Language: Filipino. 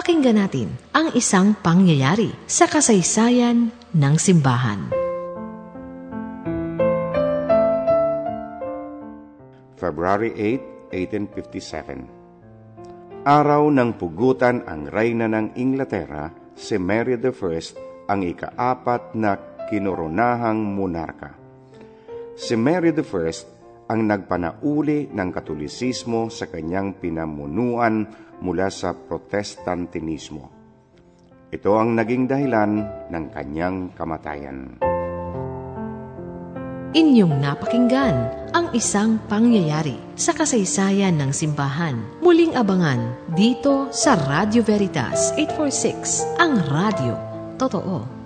Pakinggan natin ang isang pangyayari sa kasaysayan ng simbahan. February 8, 1857 Araw ng pugutan ang reyna ng Inglaterra, si Mary I ang ikaapat na kinoronahang monarka. Si Mary I ang nagpanauli ng katolisismo sa kanyang pinamunuan mula sa protestantinismo. Ito ang naging dahilan ng kanyang kamatayan. Inyong napakinggan ang isang pangyayari sa kasaysayan ng simbahan. Muling abangan dito sa Radio Veritas 846, ang radio. Totoo.